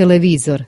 televizor.